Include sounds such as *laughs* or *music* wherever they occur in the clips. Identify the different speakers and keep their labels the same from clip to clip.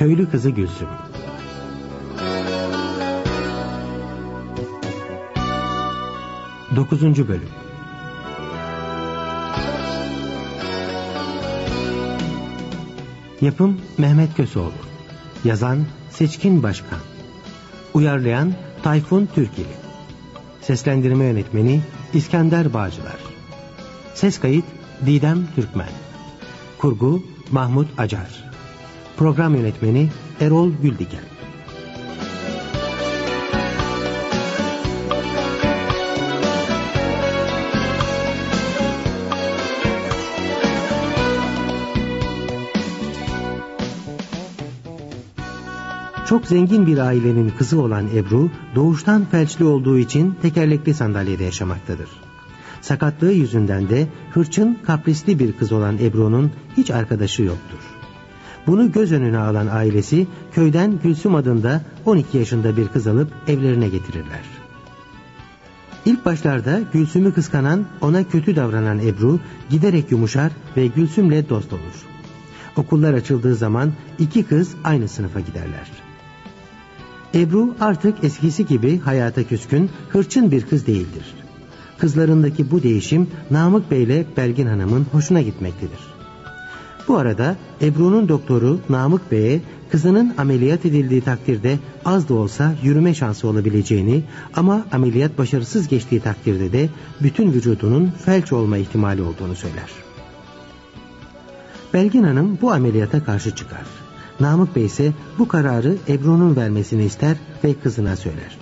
Speaker 1: Köylü Kızı Gülsüm. Dokuzuncu Bölüm. Yapım Mehmet Köseoğlu. Yazan Seçkin Başkan. Uyarlayan Tayfun Türkili. Seslendirme Yönetmeni İskender Bağcılar. Ses kayıt Didem Türkmen. Kurgu Mahmut Acar Program Yönetmeni Erol Güldiken Çok zengin bir ailenin kızı olan Ebru, doğuştan felçli olduğu için tekerlekli sandalyede yaşamaktadır. Sakatlığı yüzünden de hırçın, kaprisli bir kız olan Ebru'nun hiç arkadaşı yoktur. Bunu göz önüne alan ailesi köyden Gülsüm adında 12 yaşında bir kız alıp evlerine getirirler. İlk başlarda Gülsüm'ü kıskanan, ona kötü davranan Ebru giderek yumuşar ve Gülsüm'le dost olur. Okullar açıldığı zaman iki kız aynı sınıfa giderler. Ebru artık eskisi gibi hayata küskün, hırçın bir kız değildir. Kızlarındaki bu değişim Namık Bey ile Belgin Hanım'ın hoşuna gitmektedir. Bu arada Ebru'nun doktoru Namık Bey'e kızının ameliyat edildiği takdirde az da olsa yürüme şansı olabileceğini ama ameliyat başarısız geçtiği takdirde de bütün vücudunun felç olma ihtimali olduğunu söyler. Belgin Hanım bu ameliyata karşı çıkar. Namık Bey ise bu kararı Ebru'nun vermesini ister ve kızına söyler.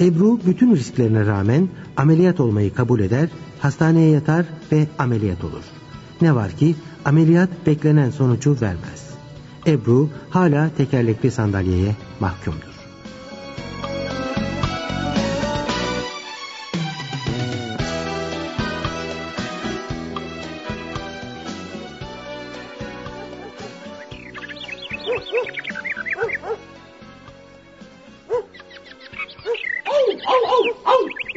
Speaker 1: Ebru bütün risklerine rağmen ameliyat olmayı kabul eder, hastaneye yatar ve ameliyat olur. Ne var ki ameliyat beklenen sonucu vermez. Ebru hala tekerlekli sandalyeye mahkumdur.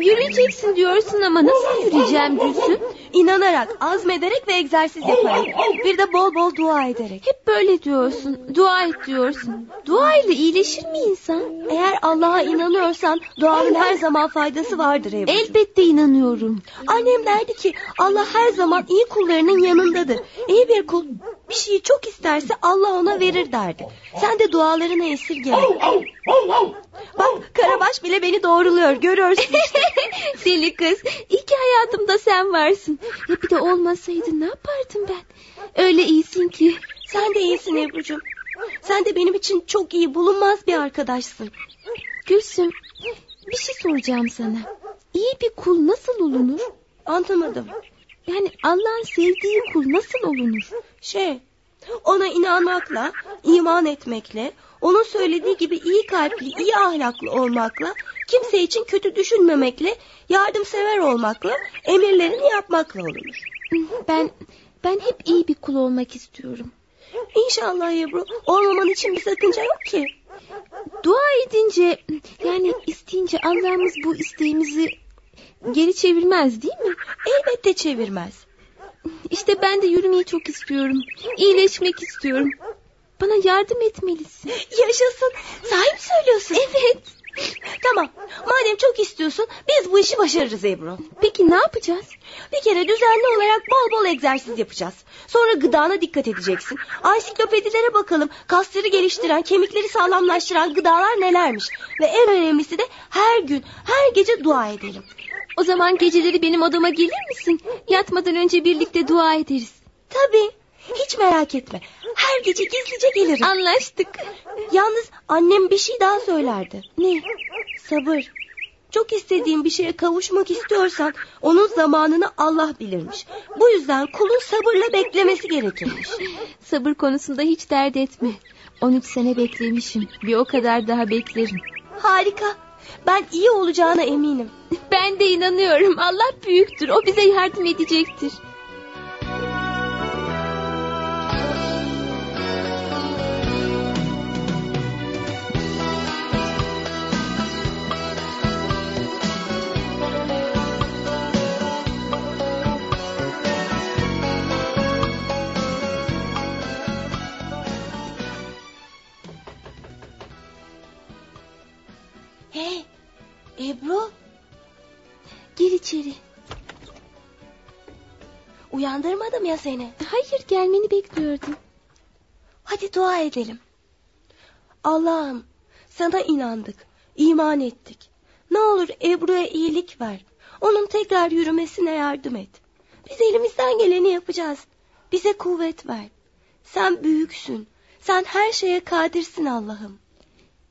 Speaker 2: Yürüyeceksin diyorsun ama nasıl yürüyeceğim Gülsüm?
Speaker 3: İnanarak, azmederek ve egzersiz yaparak. Bir de bol bol dua ederek.
Speaker 2: Hep böyle diyorsun. Dua et diyorsun. Dua ile iyileşir mi insan?
Speaker 3: Eğer Allah'a inanıyorsan duanın her zaman faydası vardır Ebru'cum.
Speaker 2: Elbette inanıyorum.
Speaker 3: Annem derdi ki Allah her zaman iyi kullarının yanındadır. İyi bir kul bir şeyi çok isterse Allah ona verir derdi. Sen de dualarını esirgeme. Bak Karabaş bile beni doğruluyor görüyorsun işte. *laughs*
Speaker 2: Deli kız. İyi ki hayatımda sen varsın. Ya bir de olmasaydı ne yapardım ben? Öyle iyisin ki.
Speaker 3: Sen de iyisin Ebru'cum. Sen de benim için çok iyi bulunmaz bir arkadaşsın.
Speaker 2: Gülsüm bir şey soracağım sana. İyi bir kul nasıl olunur?
Speaker 3: Anlamadım.
Speaker 2: Yani Allah'ın sevdiği kul nasıl olunur?
Speaker 3: Şey ona inanmakla, iman etmekle, onun söylediği gibi iyi kalpli, iyi ahlaklı olmakla, kimse için kötü düşünmemekle, yardımsever olmakla, emirlerini yapmakla olunur.
Speaker 2: Ben ben hep iyi bir kul olmak istiyorum.
Speaker 3: İnşallah Ebru, olmaman için bir sakınca yok ki.
Speaker 2: Dua edince, yani isteyince Allah'ımız bu isteğimizi geri çevirmez değil mi?
Speaker 3: Elbette çevirmez.
Speaker 2: İşte ben de yürümeyi çok istiyorum. İyileşmek istiyorum. Bana yardım etmelisin.
Speaker 3: Yaşasın. Sahi mi söylüyorsun?
Speaker 2: Evet.
Speaker 3: Tamam. Madem çok istiyorsun biz bu işi başarırız Ebru.
Speaker 2: Peki ne yapacağız?
Speaker 3: Bir kere düzenli olarak bol bol egzersiz yapacağız. Sonra gıdana dikkat edeceksin. Ansiklopedilere bakalım. Kasları geliştiren, kemikleri sağlamlaştıran gıdalar nelermiş. Ve en önemlisi de her gün, her gece dua edelim.
Speaker 2: O zaman geceleri benim odama gelir misin? Yatmadan önce birlikte dua ederiz.
Speaker 3: Tabii. Hiç merak etme. Her gece gizlice gelirim.
Speaker 2: Anlaştık.
Speaker 3: Yalnız annem bir şey daha söylerdi.
Speaker 2: Ne?
Speaker 3: Sabır. Çok istediğin bir şeye kavuşmak istiyorsan onun zamanını Allah bilirmiş. Bu yüzden kulun sabırla beklemesi gerekirmiş.
Speaker 2: Sabır konusunda hiç dert etme. 13 sene beklemişim. Bir o kadar daha beklerim.
Speaker 3: Harika. Ben iyi olacağına eminim.
Speaker 2: Ben de inanıyorum. Allah büyüktür. O bize yardım edecektir.
Speaker 3: Ebru
Speaker 2: Gir içeri.
Speaker 3: uyandırmadım ya seni.
Speaker 2: Hayır gelmeni bekliyordum.
Speaker 3: Hadi dua edelim. Allah'ım sana inandık, iman ettik. Ne olur Ebru'ya iyilik ver. Onun tekrar yürümesine yardım et. Biz elimizden geleni yapacağız. Bize kuvvet ver. Sen büyüksün. Sen her şeye kadirsin Allah'ım.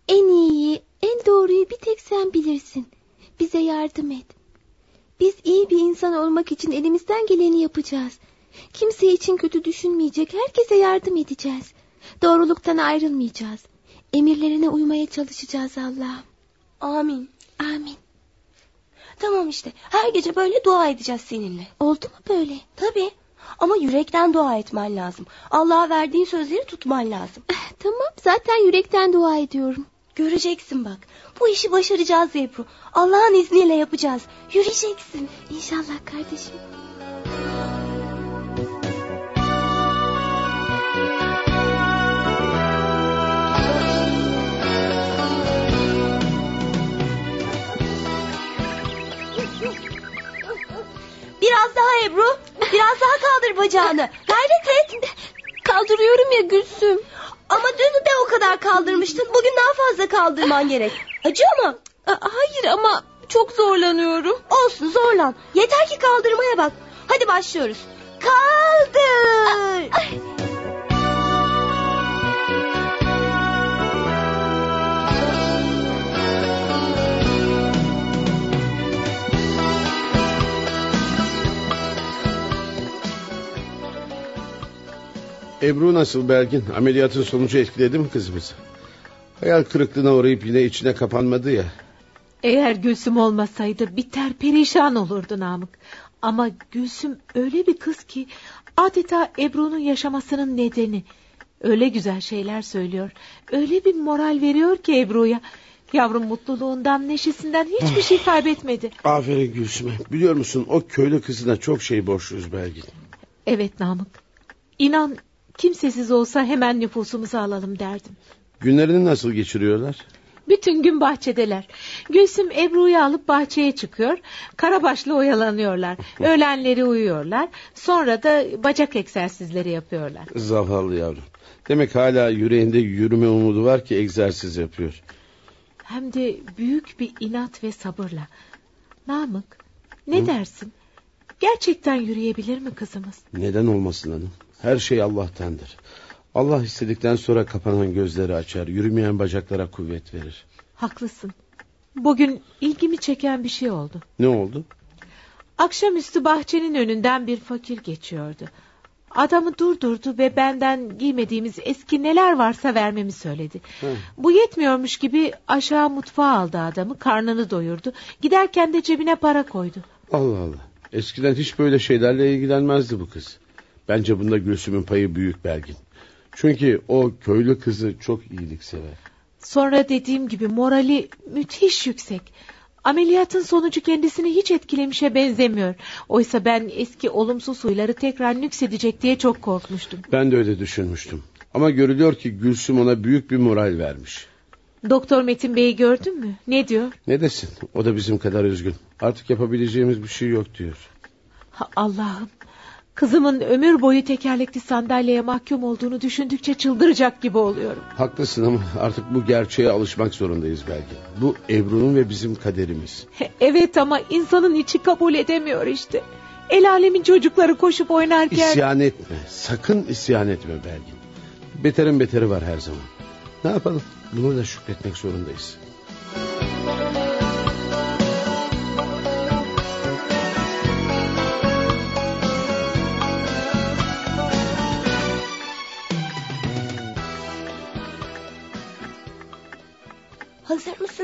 Speaker 2: En iyiyi, en doğruyu bir tek sen bilirsin. Bize yardım et. Biz iyi bir insan olmak için elimizden geleni yapacağız. Kimse için kötü düşünmeyecek, herkese yardım edeceğiz. Doğruluktan ayrılmayacağız. Emirlerine uymaya çalışacağız Allah'ım.
Speaker 3: Amin.
Speaker 2: Amin.
Speaker 3: Tamam işte. Her gece böyle dua edeceğiz seninle.
Speaker 2: Oldu mu böyle?
Speaker 3: Tabii. Ama yürekten dua etmen lazım. Allah'a verdiğin sözleri tutman lazım.
Speaker 2: Eh, Tamam, zaten yürekten dua ediyorum.
Speaker 3: Göreceksin bak. Bu işi başaracağız Ebru. Allah'ın izniyle yapacağız. Yürüyeceksin.
Speaker 2: İnşallah kardeşim.
Speaker 3: Biraz daha Ebru. Biraz daha kaldır bacağını. Gayret et.
Speaker 2: Kaldırıyorum ya Gülsüm.
Speaker 3: Ama dün de o kadar kaldırmıştın. Bugün daha fazla kaldırman gerek. Acıyor mu?
Speaker 2: Hayır ama çok zorlanıyorum.
Speaker 3: Olsun zorlan. Yeter ki kaldırmaya bak. Hadi başlıyoruz. Kaldır.
Speaker 4: Ebru nasıl Belgin? Ameliyatın sonucu etkiledi mi kızımızı? Hayal kırıklığına uğrayıp yine içine kapanmadı ya.
Speaker 5: Eğer Gülsüm olmasaydı biter perişan olurdu Namık. Ama Gülsüm öyle bir kız ki adeta Ebru'nun yaşamasının nedeni. Öyle güzel şeyler söylüyor. Öyle bir moral veriyor ki Ebru'ya. Yavrum mutluluğundan, neşesinden hiçbir şey kaybetmedi.
Speaker 4: Aferin Gülsüm'e. Biliyor musun o köylü kızına çok şey borçluyuz Belgin.
Speaker 5: Evet Namık. İnan kimsesiz olsa hemen nüfusumuzu alalım derdim.
Speaker 4: Günlerini nasıl geçiriyorlar?
Speaker 5: Bütün gün bahçedeler. Gülsüm Ebru'yu alıp bahçeye çıkıyor. Karabaşlı oyalanıyorlar. *laughs* Öğlenleri uyuyorlar. Sonra da bacak egzersizleri yapıyorlar.
Speaker 4: Zavallı yavrum. Demek hala yüreğinde yürüme umudu var ki egzersiz yapıyor.
Speaker 5: Hem de büyük bir inat ve sabırla. Namık ne dersin? Gerçekten yürüyebilir mi kızımız?
Speaker 4: Neden olmasın hanım? Her şey Allah'tandır. Allah istedikten sonra kapanan gözleri açar, yürümeyen bacaklara kuvvet verir.
Speaker 5: Haklısın. Bugün ilgimi çeken bir şey oldu.
Speaker 4: Ne oldu?
Speaker 5: Akşamüstü bahçenin önünden bir fakir geçiyordu. Adamı durdurdu ve benden giymediğimiz eski neler varsa vermemi söyledi.
Speaker 4: Hı.
Speaker 5: Bu yetmiyormuş gibi aşağı mutfağa aldı adamı, karnını doyurdu. Giderken de cebine para koydu.
Speaker 4: Allah Allah. Eskiden hiç böyle şeylerle ilgilenmezdi bu kız. Bence bunda Gülsüm'ün payı büyük Belgin. Çünkü o köylü kızı çok iyilik sever.
Speaker 5: Sonra dediğim gibi morali müthiş yüksek. Ameliyatın sonucu kendisini hiç etkilemişe benzemiyor. Oysa ben eski olumsuz huyları tekrar nüksedecek diye çok korkmuştum.
Speaker 4: Ben de öyle düşünmüştüm. Ama görülüyor ki Gülsüm ona büyük bir moral vermiş.
Speaker 5: Doktor Metin Bey'i gördün mü? Ne diyor?
Speaker 4: Ne desin? O da bizim kadar üzgün. Artık yapabileceğimiz bir şey yok diyor.
Speaker 5: Ha, Allah'ım. Kızımın ömür boyu tekerlekli sandalyeye mahkum olduğunu düşündükçe çıldıracak gibi oluyorum.
Speaker 4: Haklısın ama artık bu gerçeğe alışmak zorundayız belki. Bu Ebru'nun ve bizim kaderimiz.
Speaker 5: Evet ama insanın içi kabul edemiyor işte. El alemin çocukları koşup oynarken...
Speaker 4: İsyan etme. Sakın isyan etme Belgin. Beterin beteri var her zaman. Ne yapalım? Bunu da şükretmek zorundayız.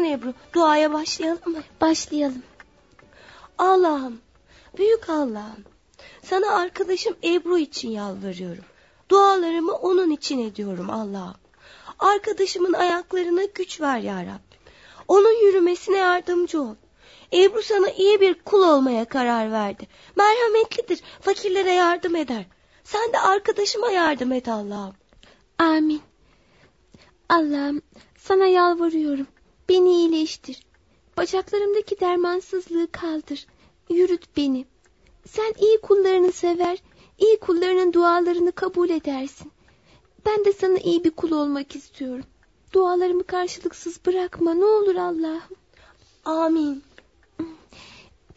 Speaker 3: Mısın Ebru? Duaya başlayalım mı?
Speaker 2: Başlayalım.
Speaker 3: Allah'ım, büyük Allah'ım. Sana arkadaşım Ebru için yalvarıyorum. Dualarımı onun için ediyorum Allah'ım. Arkadaşımın ayaklarına güç ver ya Rabbim. Onun yürümesine yardımcı ol. Ebru sana iyi bir kul olmaya karar verdi. Merhametlidir, fakirlere yardım eder. Sen de arkadaşıma yardım et Allah'ım.
Speaker 2: Amin. Allah'ım sana yalvarıyorum. Beni iyileştir. Bacaklarımdaki dermansızlığı kaldır. Yürüt beni. Sen iyi kullarını sever, iyi kullarının dualarını kabul edersin. Ben de sana iyi bir kul olmak istiyorum. Dualarımı karşılıksız bırakma ne olur Allah'ım.
Speaker 3: Amin.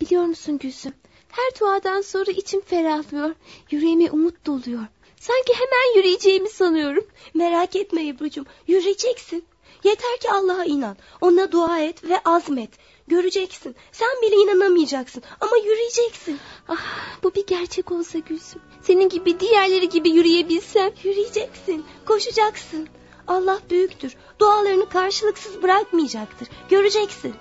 Speaker 2: Biliyor musun Gülsüm? Her duadan sonra içim ferahlıyor. Yüreğime umut doluyor. Sanki hemen yürüyeceğimi sanıyorum.
Speaker 3: Merak etme Ebru'cum yürüyeceksin. Yeter ki Allah'a inan. Ona dua et ve azmet. Göreceksin. Sen bile inanamayacaksın ama yürüyeceksin.
Speaker 2: Ah, bu bir gerçek olsa Gülsüm. Senin gibi diğerleri gibi yürüyebilsem.
Speaker 3: Yürüyeceksin. Koşacaksın. Allah büyüktür. Dualarını karşılıksız bırakmayacaktır. Göreceksin.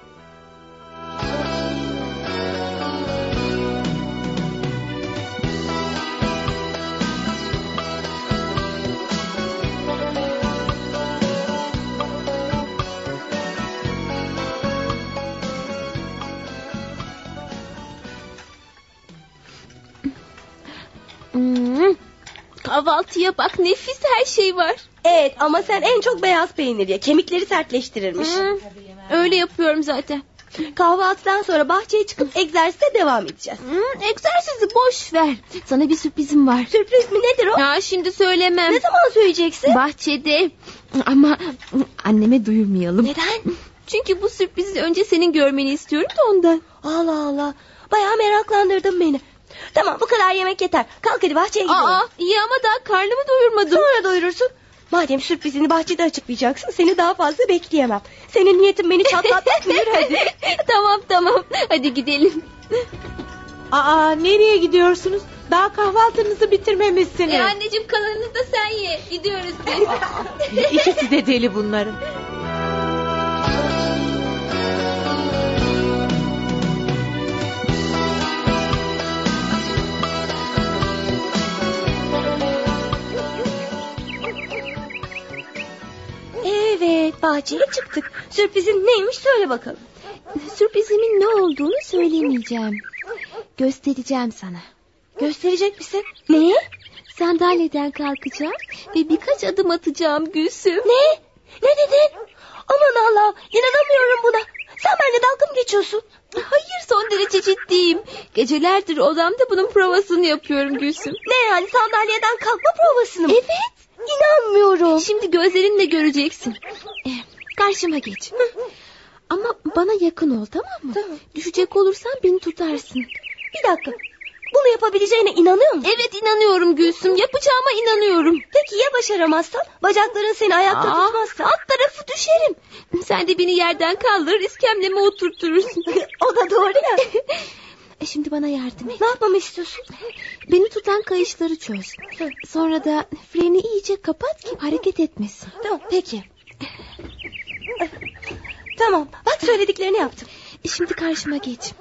Speaker 2: Hmm, kahvaltıya bak nefis her şey var.
Speaker 3: Evet ama sen en çok beyaz peynir ye. Kemikleri sertleştirirmiş.
Speaker 2: Hmm, öyle yapıyorum zaten.
Speaker 3: Kahvaltıdan sonra bahçeye çıkıp egzersize devam edeceğiz.
Speaker 2: Hmm, egzersizi boş ver. Sana bir sürprizim var.
Speaker 3: Sürpriz mi nedir o?
Speaker 2: Ya şimdi söylemem.
Speaker 3: Ne zaman söyleyeceksin?
Speaker 2: Bahçede. Ama anneme duyurmayalım.
Speaker 3: Neden?
Speaker 2: Çünkü bu sürprizi önce senin görmeni istiyorum da ondan.
Speaker 3: Allah Allah. Bayağı meraklandırdın beni. Tamam bu kadar yemek yeter. Kalk hadi bahçeye gidelim.
Speaker 2: Aa, iyi ama daha karnımı doyurmadım.
Speaker 3: Sonra doyurursun. Madem sürprizini bahçede açıklayacaksın seni daha fazla bekleyemem. Senin niyetin beni çatlatmak? Yürü hadi. *laughs*
Speaker 2: tamam tamam hadi gidelim.
Speaker 5: Aa nereye gidiyorsunuz? Daha kahvaltınızı bitirmemişsiniz.
Speaker 2: E anneciğim kalanını da sen ye. Gidiyoruz biz.
Speaker 5: İkisi de deli bunların.
Speaker 3: Evet bahçeye çıktık. Sürprizin neymiş söyle bakalım.
Speaker 2: Sürprizimin ne olduğunu söylemeyeceğim. Göstereceğim sana.
Speaker 3: Gösterecek misin? Neyi?
Speaker 2: Sandalyeden kalkacağım ve birkaç adım atacağım Gülsüm.
Speaker 3: Ne? Ne dedin? Aman Allah inanamıyorum buna. Sen benimle dalga mı geçiyorsun?
Speaker 2: Hayır son derece ciddiyim. Gecelerdir odamda bunun provasını yapıyorum Gülsüm.
Speaker 3: Ne yani sandalyeden kalkma provasını mı?
Speaker 2: Evet.
Speaker 3: İnanmıyorum.
Speaker 2: Şimdi gözlerinle göreceksin. Eh, karşıma geç. Ama bana yakın ol tamam mı?
Speaker 3: Tamam.
Speaker 2: Düşecek olursan beni tutarsın.
Speaker 3: Bir dakika. Bunu yapabileceğine inanıyor musun?
Speaker 2: Evet inanıyorum Gülsüm. Yapacağıma inanıyorum.
Speaker 3: Peki ya başaramazsan? Bacakların seni ayakta
Speaker 2: Aa,
Speaker 3: tutmazsa?
Speaker 2: Alt tarafı düşerim. Sen de beni yerden kaldırır iskemleme oturturursun. *laughs*
Speaker 3: o da doğru ya. *laughs*
Speaker 2: E şimdi bana yardım et.
Speaker 3: ne yapmamı istiyorsun?
Speaker 2: Beni tutan kayışları çöz. Sonra da freni iyice kapat ki hareket etmesin.
Speaker 3: Tamam peki. Tamam bak söylediklerini yaptım.
Speaker 2: E şimdi karşıma geç.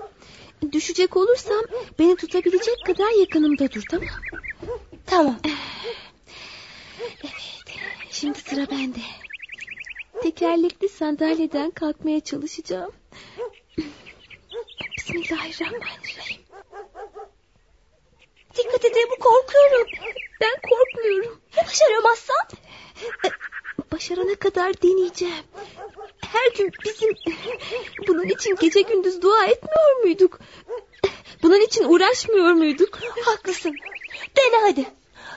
Speaker 2: Düşecek olursam beni tutabilecek kadar yakınımda dur tamam
Speaker 3: Tamam.
Speaker 2: Evet. Şimdi sıra bende. Tekerlekli sandalyeden kalkmaya çalışacağım. Bismillahirrahmanirrahim.
Speaker 3: Dikkat bu korkuyorum.
Speaker 2: Ben korkmuyorum.
Speaker 3: Ya başaramazsan?
Speaker 2: Başarana kadar deneyeceğim. Her gün bizim bunun için gece gündüz dua etmiyor muyduk? Bunun için uğraşmıyor muyduk?
Speaker 3: Haklısın. Dene hadi.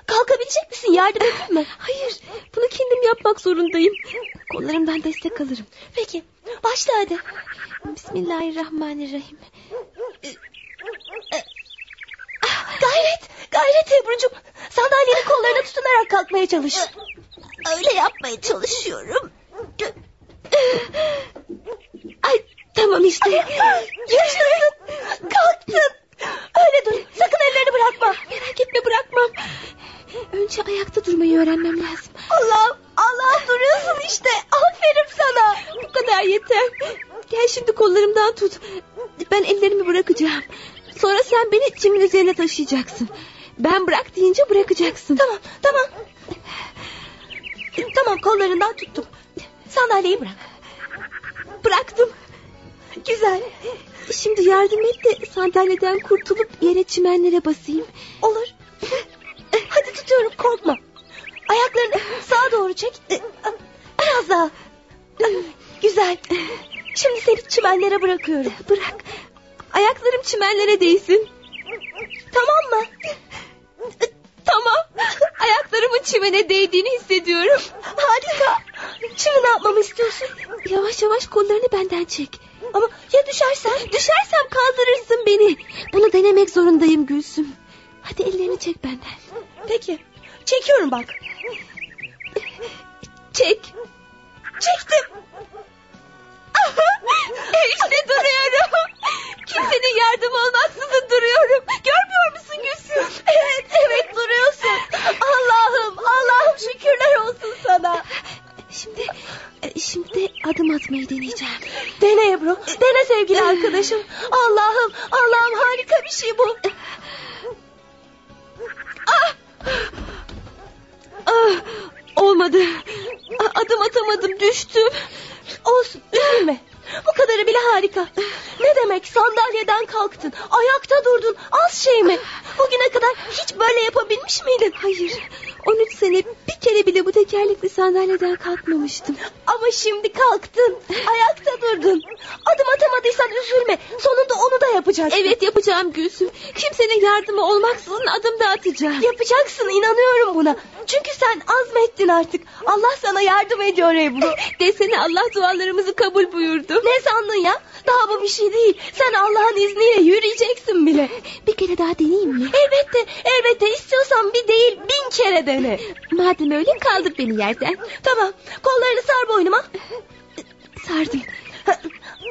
Speaker 3: Kalkabilecek misin? Yardım edeyim mi?
Speaker 2: Hayır, bunu kendim yapmak zorundayım. Kollarımdan destek alırım.
Speaker 3: Peki. Başla hadi.
Speaker 2: Bismillahirrahmanirrahim.
Speaker 3: Gayret. Gayret Ebru'cum. Sandalyenin kollarına tutunarak kalkmaya çalış.
Speaker 2: Öyle yapmaya çalışıyorum. Ay tamam işte.
Speaker 3: Yaşasın. Kalktın. Öyle dur. Sakın ellerini bırakma.
Speaker 2: Merak etme bırakmam. Önce ayakta durmayı öğrenmem lazım.
Speaker 3: Allah Allah duruyorsun işte.
Speaker 2: Kadar yeter. Gel şimdi kollarımdan tut. Ben ellerimi bırakacağım. Sonra sen beni çimin üzerine taşıyacaksın. Ben bırak deyince bırakacaksın.
Speaker 3: Tamam tamam. Tamam kollarından tuttum. Sandalyeyi bırak.
Speaker 2: Bıraktım.
Speaker 3: Güzel.
Speaker 2: Şimdi yardım et de sandalyeden kurtulup yere çimenlere basayım.
Speaker 3: Olur. Hadi tutuyorum korkma. Ayaklarını sağa doğru çek. Biraz daha. Güzel. Şimdi seni çimenlere bırakıyorum.
Speaker 2: Bırak. Ayaklarım çimenlere değsin.
Speaker 3: Tamam mı?
Speaker 2: Tamam. Ayaklarımın çimene değdiğini hissediyorum.
Speaker 3: Harika. Şimdi ne yapmamı istiyorsun?
Speaker 2: Yavaş yavaş kollarını benden çek.
Speaker 3: Ama ya düşersen?
Speaker 2: Düşersem kaldırırsın beni. Bunu denemek zorundayım Gülsüm. Hadi ellerini çek benden.
Speaker 3: Peki. Çekiyorum bak.
Speaker 2: Çek.
Speaker 3: Çektim.
Speaker 2: İşte duruyorum. Kimsenin yardımı olmaksızın duruyorum. Görmüyor musun Gülsüm?
Speaker 3: Evet evet duruyorsun. Allah'ım Allah'ım şükürler olsun sana.
Speaker 2: Şimdi e, şimdi adım atmayı deneyeceğim.
Speaker 3: Dene Ebru. Dene sevgili arkadaşım. Allah'ım Allah'ım harika bir şey bu.
Speaker 2: Ah! Ah! Olmadı. Adım atamadım düştüm.
Speaker 3: Olsun üzülme. Bu kadarı bile harika. Ne demek sandalyeden kalktın. Ayakta durdun. Az şey mi? Bugüne kadar hiç böyle yapabilmiş miydin?
Speaker 2: Hayır. 13 sene bir kere bile bu tekerlekli sandalyeden kalkmamıştım.
Speaker 3: Ama şimdi kalktın. Ayakta durdun. Adım atamadıysan üzülme. Sonunda onu da yapacaksın.
Speaker 2: Evet yapacağım Gülsüm. Kimsenin yardımı olmaksızın adım da atacağım.
Speaker 3: Yapacaksın inanıyorum buna. Çünkü sen azmettin artık. Allah sana yardım ediyor Ebru.
Speaker 2: Desene Allah dualarımızı kabul buyurdu.
Speaker 3: Ne sandın ya? Daha bu bir şey değil. Sen Allah'ın izniyle yürüyeceksin bile.
Speaker 2: Bir kere daha deneyeyim mi?
Speaker 3: Elbette, elbette istiyorsan bir değil bin kere dene.
Speaker 2: Madem öyle kaldır beni yerden.
Speaker 3: Tamam, kollarını sar boynuma.
Speaker 2: Sardım.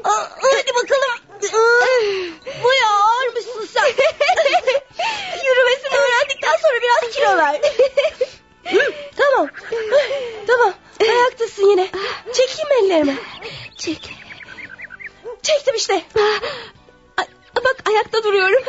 Speaker 3: Hadi bakalım. Bu ya ağır mısın sen? *laughs* Yürümesini öğrendikten sonra biraz kilo ver. tamam. Tamam. Ayaktasın yine. Çekeyim ellerimi.
Speaker 2: Çek.
Speaker 3: Çektim işte.
Speaker 2: Ay, bak ayakta duruyorum.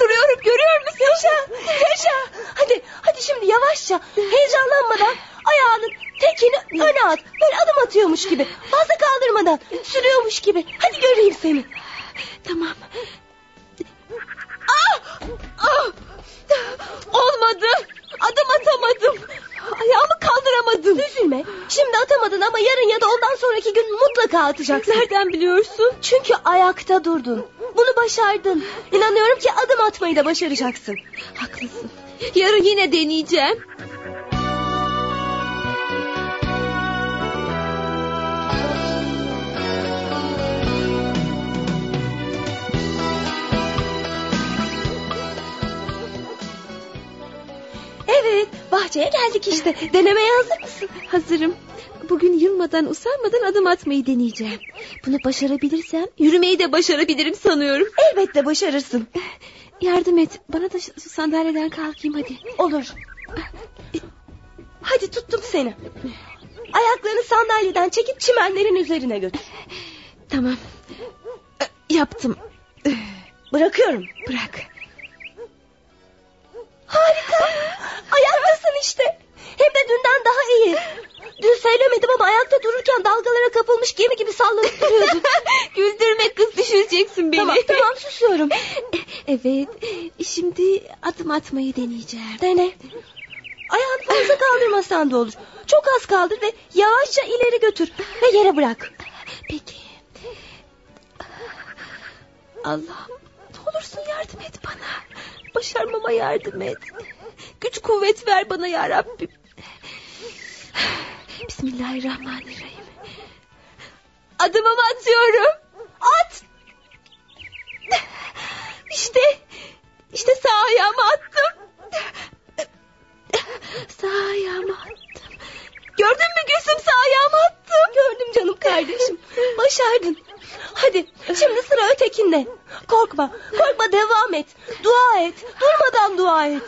Speaker 2: Duruyorum görüyor musun?
Speaker 3: Yaşa. Yaşa. Hadi. Hadi şimdi yavaşça. Heyecanlanmadan ayağının tekini öne at. Böyle adım atıyormuş gibi. Fazla kaldırmadan. Sürüyormuş gibi. Hadi göreyim seni.
Speaker 2: Tamam. Ah! Ah! Olmadı. Adım atamadım. Ayağımı kaldıramadım.
Speaker 3: Üzülme. Şimdi atamadın ama yarın ya da ondan sonraki gün mutlaka atacaksın. Durdun. Bunu başardın. İnanıyorum ki adım atmayı da başaracaksın.
Speaker 2: Haklısın. Yarın yine deneyeceğim.
Speaker 3: Evet, bahçeye geldik işte. Denemeye hazır mısın?
Speaker 2: Hazırım. Bugün yılmadan usanmadan adım atmayı deneyeceğim. Bunu başarabilirsem yürümeyi de başarabilirim sanıyorum.
Speaker 3: Elbette başarırsın.
Speaker 2: Yardım et. Bana da şu sandalyeden kalkayım hadi.
Speaker 3: Olur. Hadi tuttum seni. Ayaklarını sandalyeden çekip çimenlerin üzerine götür.
Speaker 2: Tamam. Yaptım.
Speaker 3: Bırakıyorum.
Speaker 2: Bırak.
Speaker 3: Harika. Ayaktasın işte. Hem de dünden daha iyi. Söylemedim ama ayakta dururken dalgalara kapılmış gemi gibi sallanıp duruyordun. *laughs*
Speaker 2: Güldürme kız düşüreceksin beni.
Speaker 3: tamam tamam susuyorum. *laughs*
Speaker 2: Evet. Şimdi adım atmayı deneyeceğim.
Speaker 3: Dene. Ayağını fazla kaldırmasan da olur. Çok az kaldır ve yavaşça ileri götür. Ve yere bırak.
Speaker 2: Peki. Allah'ım ne olursun yardım et bana. Başarmama yardım et. Güç kuvvet ver bana ya Rabbim. Bismillahirrahmanirrahim. Adımımı atıyorum. At. İşte, işte sağ ayağımı attım. Sağ ayağımı attım. Gördün mü Gülsüm sağ ayağımı attım.
Speaker 3: Gördüm canım kardeşim. Başardın. Hadi şimdi sıra ötekinde. Korkma. Korkma devam et. Dua et. Durmadan dua et.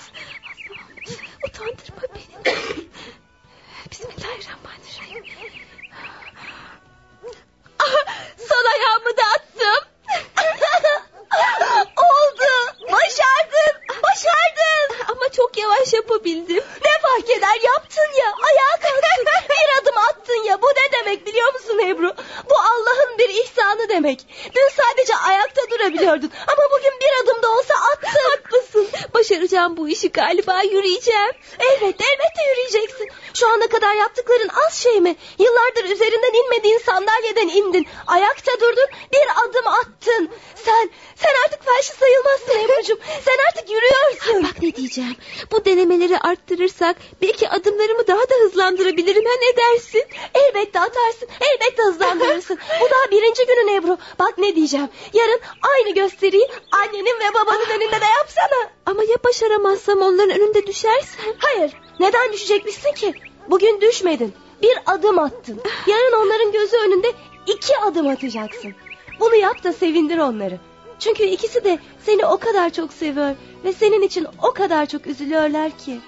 Speaker 3: Sadece ayakta durabiliyordun. Ama bugün bir adım da olsa attın.
Speaker 2: Haklısın. Başaracağım bu işi galiba yürüyeceğim.
Speaker 3: Elbette elbette yürüyeceksin. Şu ana kadar yaptıkların az şey mi? Yıllardır üzerinden inmediğin sandalyeden indin. Ayakta durdun bir adım attın. Sen sen artık felçli sayılmazsın Ebru'cum. Sen artık yürüyorsun.
Speaker 2: Bak ne diyeceğim. Bu denemeleri arttırırsak belki adımlarımı daha da hızlandırabilirim. Ha ne dersin?
Speaker 3: Elbette atarsın. Elbette hızlandırırsın. Bu daha birinci günün Ebru. Bak ne diyeceğim. Yarın aynı gösteriyi annenin ve babanın önünde de yapsana.
Speaker 2: Ama ya başaramazsam onların önünde düşersem?
Speaker 3: Hayır. Neden düşecekmişsin ki? Bugün düşmedin. Bir adım attın. Yarın onların gözü önünde iki adım atacaksın. Bunu yap da sevindir onları. Çünkü ikisi de seni o kadar çok seviyor ve senin için o kadar çok üzülüyorlar ki.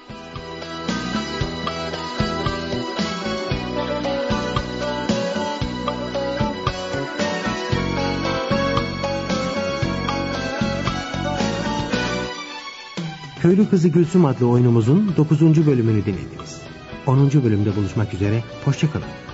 Speaker 1: Köylü Kızı Gülsüm adlı oyunumuzun 9. bölümünü dinlediniz. 10. bölümde buluşmak üzere, hoşçakalın.